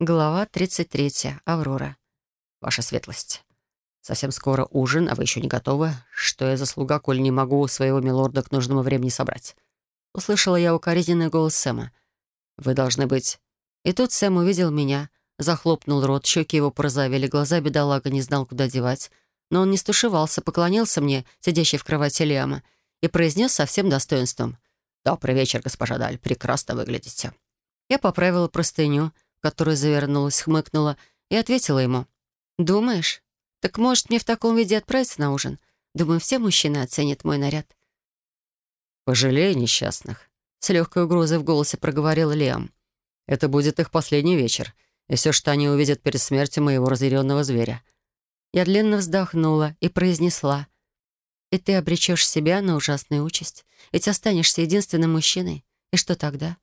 Глава 33. Аврора. Ваша светлость. Совсем скоро ужин, а вы еще не готовы. Что я за слуга, коль не могу своего милорда к нужному времени собрать? Услышала я укоризненный голос Сэма. Вы должны быть... И тут Сэм увидел меня, захлопнул рот, щеки его порозовели, глаза бедолага не знал, куда девать. Но он не стушевался, поклонился мне, сидящей в кровати Лиама, и произнес со всем достоинством. «Добрый вечер, госпожа Даль, прекрасно выглядите». Я поправила простыню, которая завернулась, хмыкнула и ответила ему. «Думаешь? Так может, мне в таком виде отправиться на ужин? Думаю, все мужчины оценят мой наряд». «Пожалей несчастных», — с легкой угрозой в голосе проговорил Лиам. «Это будет их последний вечер, и все, что они увидят перед смертью моего разъяренного зверя». Я длинно вздохнула и произнесла. «И ты обречешь себя на ужасную участь, ведь останешься единственным мужчиной. И что тогда?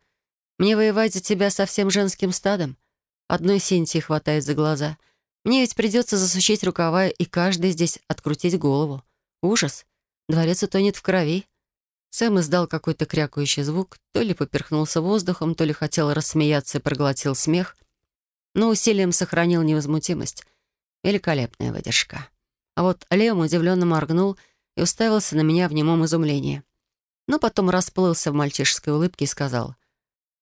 Мне воевать за тебя со всем женским стадом? Одной Синтии хватает за глаза. Мне ведь придется засучить рукава и каждый здесь открутить голову. Ужас. Дворец утонет в крови. Сэм издал какой-то крякающий звук, то ли поперхнулся воздухом, то ли хотел рассмеяться и проглотил смех, но усилием сохранил невозмутимость. Великолепная выдержка. А вот Леом удивленно моргнул и уставился на меня в немом изумлении. Но потом расплылся в мальчишеской улыбке и сказал,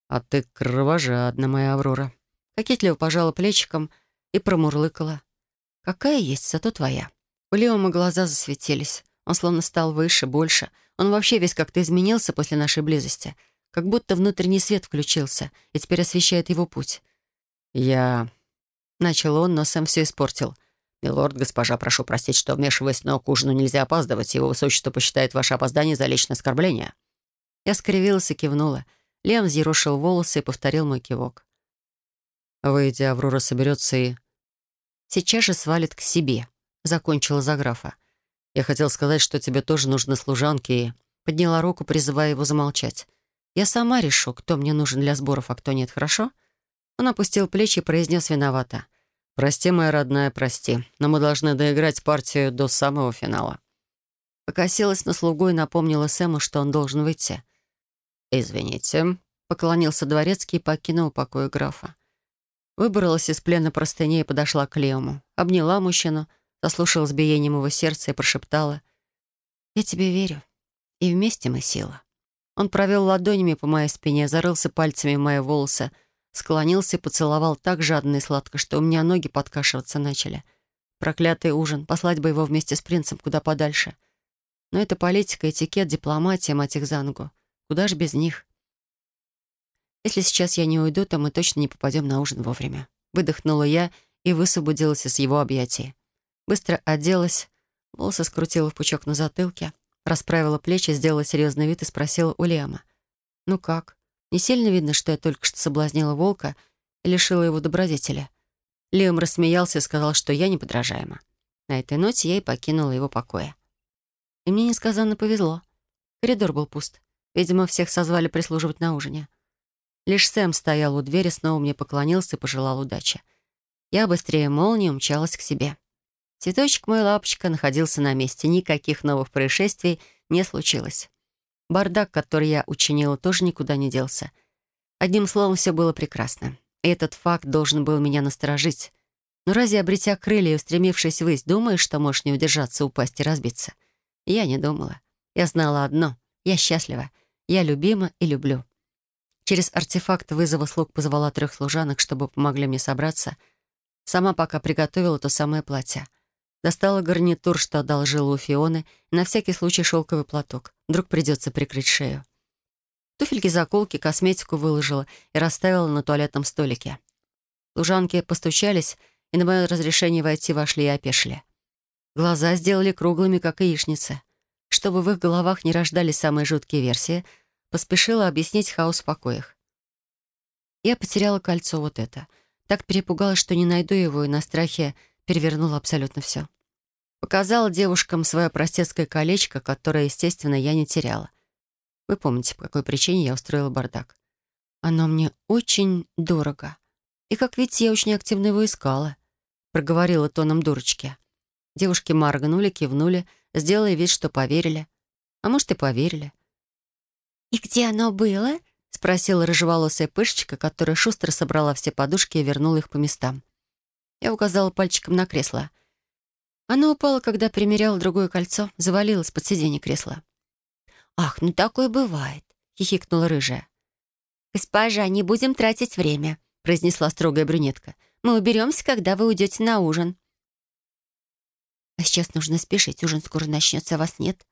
«А ты кровожадна, моя Аврора». Кокетливо пожала плечиком и промурлыкала. «Какая есть, зато твоя». У Леома глаза засветились. Он словно стал выше, больше. Он вообще весь как-то изменился после нашей близости. Как будто внутренний свет включился и теперь освещает его путь. «Я...» Начал он, но сам все испортил. «Милорд, госпожа, прошу простить, что вмешиваясь, но к ужину нельзя опаздывать. Его высочество посчитает ваше опоздание за личное оскорбление». Я скривилась и кивнула. Лем взъерошил волосы и повторил мой кивок. «Выйдя, Аврора соберется и...» «Сейчас же свалит к себе», — закончила Заграфа. «Я хотел сказать, что тебе тоже нужны служанки и...» Подняла руку, призывая его замолчать. «Я сама решу, кто мне нужен для сборов, а кто нет, хорошо?» Он опустил плечи и произнес виновато. «Прости, моя родная, прости, но мы должны доиграть партию до самого финала». Покосилась на слугу и напомнила Сэму, что он должен выйти. «Извините», — поклонился дворецкий и покинул покой графа. Выбралась из плена простыней и подошла к Леому. Обняла мужчину, заслушала с биением его сердца и прошептала. «Я тебе верю. И вместе мы сила». Он провел ладонями по моей спине, зарылся пальцами в мои волосы, склонился и поцеловал так жадно и сладко, что у меня ноги подкашиваться начали. Проклятый ужин, послать бы его вместе с принцем куда подальше. Но это политика, этикет, дипломатия, мать их за ногу. Куда ж без них? Если сейчас я не уйду, то мы точно не попадем на ужин вовремя. Выдохнула я и высвободилась из его объятий. Быстро оделась, волосы скрутила в пучок на затылке, расправила плечи, сделала серьезный вид и спросила у Лиама. «Ну как? Не сильно видно, что я только что соблазнила волка и лишила его добродетеля?» Лиам рассмеялся и сказал, что я неподражаема. На этой ноте я и покинула его покоя. И мне несказанно повезло. Коридор был пуст. Видимо, всех созвали прислуживать на ужине. Лишь Сэм стоял у двери, снова мне поклонился и пожелал удачи. Я быстрее молнии умчалась к себе. Цветочек мой лапочка находился на месте. Никаких новых происшествий не случилось. Бардак, который я учинила, тоже никуда не делся. Одним словом, все было прекрасно. И этот факт должен был меня насторожить. Но разве, обретя крылья и устремившись ввысь, думаешь, что можешь не удержаться, упасть и разбиться? Я не думала. Я знала одно — я счастлива. Я любима и люблю. Через артефакт вызова слуг позвала трех служанок, чтобы помогли мне собраться. Сама пока приготовила то самое платье. Достала гарнитур, что одолжила у Фионы, и на всякий случай шелковый платок. Вдруг придется прикрыть шею. Туфельки, заколки, косметику выложила и расставила на туалетном столике. Служанки постучались, и на мое разрешение войти вошли и опешили. Глаза сделали круглыми, как яичницы чтобы в их головах не рождались самые жуткие версии, поспешила объяснить хаос в покоях. Я потеряла кольцо вот это. Так перепугалась, что не найду его, и на страхе перевернула абсолютно все. Показала девушкам свое простецкое колечко, которое, естественно, я не теряла. Вы помните, по какой причине я устроила бардак. Оно мне очень дорого. И, как видите, я очень активно его искала. Проговорила тоном дурочки. Девушки моргнули, кивнули, сделали вид, что поверили. А может, и поверили. «И где оно было?» — спросила рыжеволосая пышечка, которая шустро собрала все подушки и вернула их по местам. Я указала пальчиком на кресло. Оно упало, когда примеряла другое кольцо, завалилось под сиденье кресла. «Ах, ну такое бывает», — хихикнула рыжая. «Госпожа, не будем тратить время», — произнесла строгая брюнетка. «Мы уберемся, когда вы уйдете на ужин». «А сейчас нужно спешить, ужин скоро начнется, а вас нет».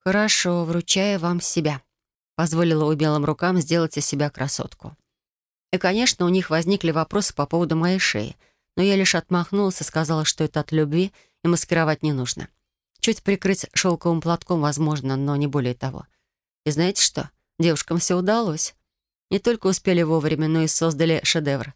«Хорошо, вручаю вам себя», — позволила умелым рукам сделать из себя красотку. И, конечно, у них возникли вопросы по поводу моей шеи, но я лишь отмахнулась и сказала, что это от любви и маскировать не нужно. Чуть прикрыть шелковым платком возможно, но не более того. И знаете что? Девушкам все удалось. Не только успели вовремя, но и создали шедевр.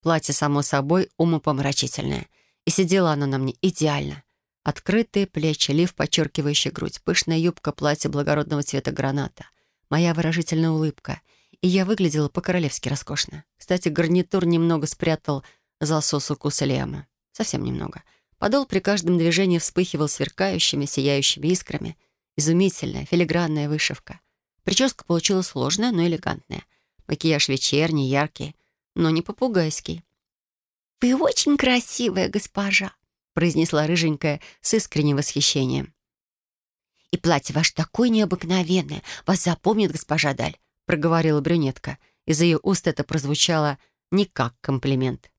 Платье, само собой, умопомрачительное. И сидело оно на мне идеально. Открытые плечи, лиф, подчеркивающий грудь, пышная юбка, платье благородного цвета граната. Моя выражительная улыбка. И я выглядела по-королевски роскошно. Кстати, гарнитур немного спрятал засос укуса Лема. Совсем немного. Подол при каждом движении вспыхивал сверкающими, сияющими искрами. Изумительная, филигранная вышивка. Прическа получилась сложная, но элегантная. Макияж вечерний, яркий, но не попугайский. «Вы очень красивая, госпожа», — произнесла рыженькая с искренним восхищением. «И платье ваше такое необыкновенное. Вас запомнит госпожа Даль», — проговорила брюнетка. Из ее уст это прозвучало не как комплимент.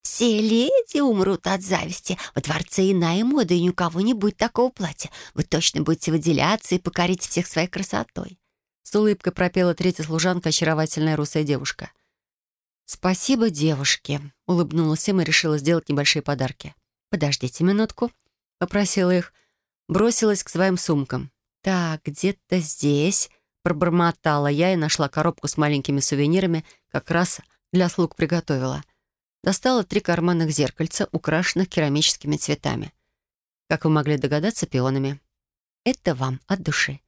«Все леди умрут от зависти. Во дворце иная мода, и ни у кого не будет такого платья. Вы точно будете выделяться и покорить всех своей красотой. С улыбкой пропела третья служанка, очаровательная русая девушка. «Спасибо, девушке», — улыбнулась им и решила сделать небольшие подарки. «Подождите минутку», — попросила их. Бросилась к своим сумкам. «Так, где-то здесь», — пробормотала я и нашла коробку с маленькими сувенирами, как раз для слуг приготовила. Достала три карманных зеркальца, украшенных керамическими цветами. Как вы могли догадаться, пионами. «Это вам от души.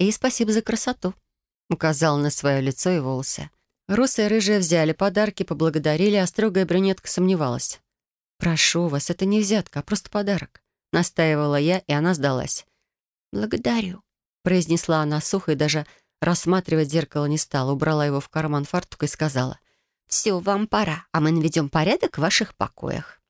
«И спасибо за красоту», — указала на свое лицо и волосы. Русые и рыжие взяли подарки, поблагодарили, а строгая брюнетка сомневалась. «Прошу вас, это не взятка, а просто подарок», — настаивала я, и она сдалась. «Благодарю», — произнесла она сухо и даже рассматривать зеркало не стала, убрала его в карман фартука и сказала. «Все, вам пора, а мы наведем порядок в ваших покоях».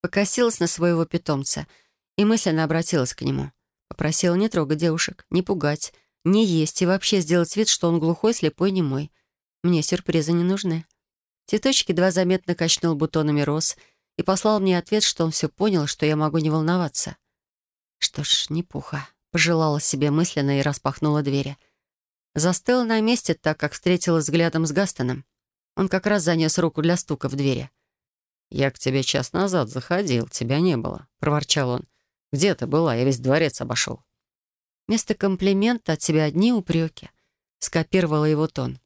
Покосилась на своего питомца и мысленно обратилась к нему. Попросила не трогать девушек, не пугать, не есть и вообще сделать вид, что он глухой, слепой, немой. Мне сюрпризы не нужны. Цветочки два заметно качнул бутонами роз и послал мне ответ, что он все понял, что я могу не волноваться. Что ж, не пуха. Пожелала себе мысленно и распахнула двери. Застыла на месте, так как встретилась взглядом с Гастоном. Он как раз занес руку для стука в двери. «Я к тебе час назад заходил, тебя не было», — проворчал он. Где ты была? Я весь дворец обошел». Вместо комплимента от тебя одни упреки. Скопировала его тон.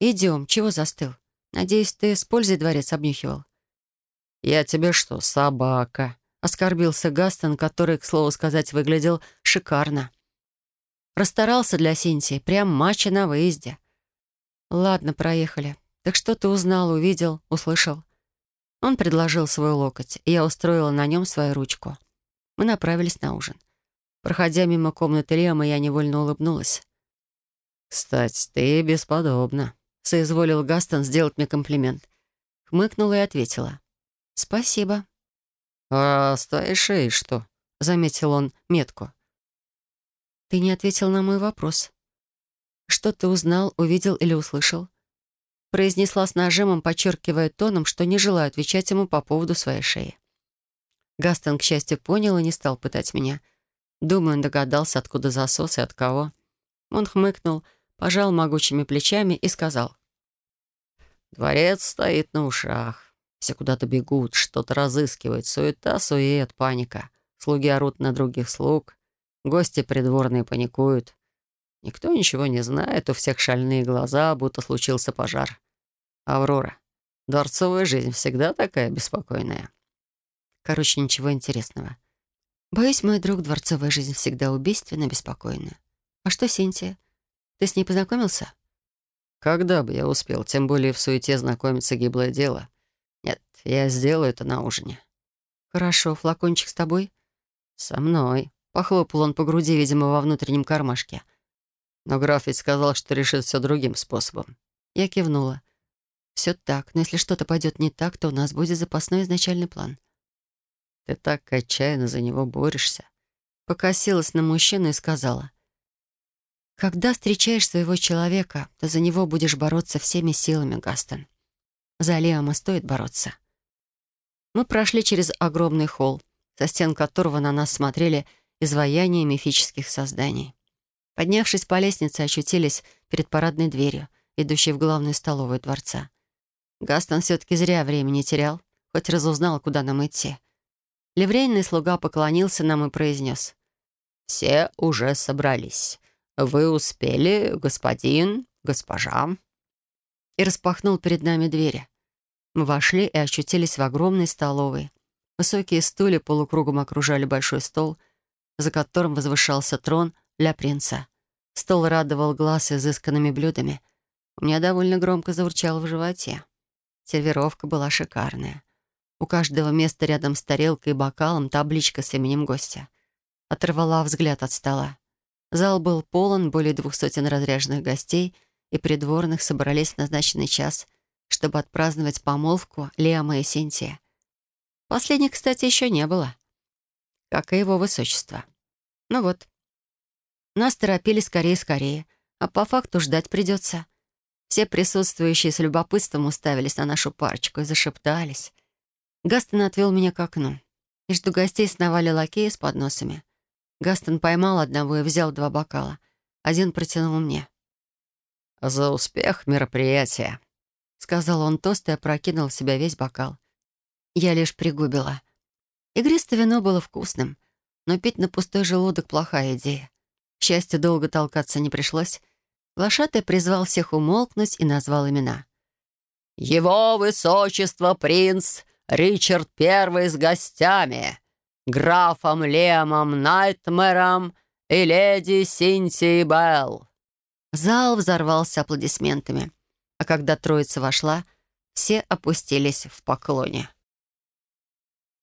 «Идем. Чего застыл? Надеюсь, ты с пользой дворец обнюхивал?» «Я тебе что, собака?» — оскорбился Гастон, который, к слову сказать, выглядел шикарно. Расстарался для Синтии. Прям матча на выезде. «Ладно, проехали. Так что ты узнал, увидел, услышал?» Он предложил свой локоть, и я устроила на нем свою ручку мы направились на ужин. Проходя мимо комнаты Лема, я невольно улыбнулась. «Кстати, ты бесподобна», — соизволил Гастон сделать мне комплимент. Хмыкнула и ответила. «Спасибо». «А с твоей шеей что?» — заметил он метку. «Ты не ответил на мой вопрос. Что ты узнал, увидел или услышал?» Произнесла с нажимом, подчеркивая тоном, что не желаю отвечать ему по поводу своей шеи. Гастон, к счастью, понял и не стал пытать меня. Думаю, он догадался, откуда засос и от кого. Он хмыкнул, пожал могучими плечами и сказал. «Дворец стоит на ушах. Все куда-то бегут, что-то разыскивают. Суета, сует, паника. Слуги орут на других слуг. Гости придворные паникуют. Никто ничего не знает, у всех шальные глаза, будто случился пожар. Аврора, дворцовая жизнь всегда такая беспокойная». Короче, ничего интересного. Боюсь, мой друг, дворцовая жизнь всегда убийственно беспокойна. А что Синтия? Ты с ней познакомился? Когда бы я успел, тем более в суете знакомиться гиблое дело. Нет, я сделаю это на ужине. Хорошо, флакончик с тобой? Со мной. Похлопал он по груди, видимо, во внутреннем кармашке. Но граф ведь сказал, что решит все другим способом. Я кивнула. Все так, но если что-то пойдет не так, то у нас будет запасной изначальный план. Ты так отчаянно за него борешься. Покосилась на мужчину и сказала. Когда встречаешь своего человека, то за него будешь бороться всеми силами, Гастон. За Лиама стоит бороться. Мы прошли через огромный холл, со стен которого на нас смотрели изваяния мифических созданий. Поднявшись по лестнице, очутились перед парадной дверью, идущей в главную столовую дворца. Гастон все-таки зря времени терял, хоть разузнал, куда нам идти. Ливрейный слуга поклонился нам и произнес. «Все уже собрались. Вы успели, господин, госпожа?» И распахнул перед нами двери. Мы вошли и очутились в огромной столовой. Высокие стулья полукругом окружали большой стол, за которым возвышался трон для принца. Стол радовал глаз изысканными блюдами. У меня довольно громко заурчало в животе. Сервировка была шикарная. У каждого места рядом с тарелкой и бокалом табличка с именем гостя. Оторвала взгляд от стола. Зал был полон, более двух сотен разряженных гостей и придворных собрались в назначенный час, чтобы отпраздновать помолвку Лиама и Синтия. Последних, кстати, еще не было. Как и его высочество. Ну вот. Нас торопили скорее-скорее, а по факту ждать придется. Все присутствующие с любопытством уставились на нашу парочку и зашептались. Гастон отвел меня к окну. Между гостей сновали лакеи с подносами. Гастон поймал одного и взял два бокала. Один протянул мне. «За успех мероприятия», — сказал он тост и опрокинул в себя весь бокал. Я лишь пригубила. Игристое вино было вкусным, но пить на пустой желудок — плохая идея. К счастью, долго толкаться не пришлось. Глашатай призвал всех умолкнуть и назвал имена. «Его высочество принц Ричард Первый с гостями, графом Лемом Найтмером и леди Синтией Белл». Зал взорвался аплодисментами, а когда троица вошла, все опустились в поклоне.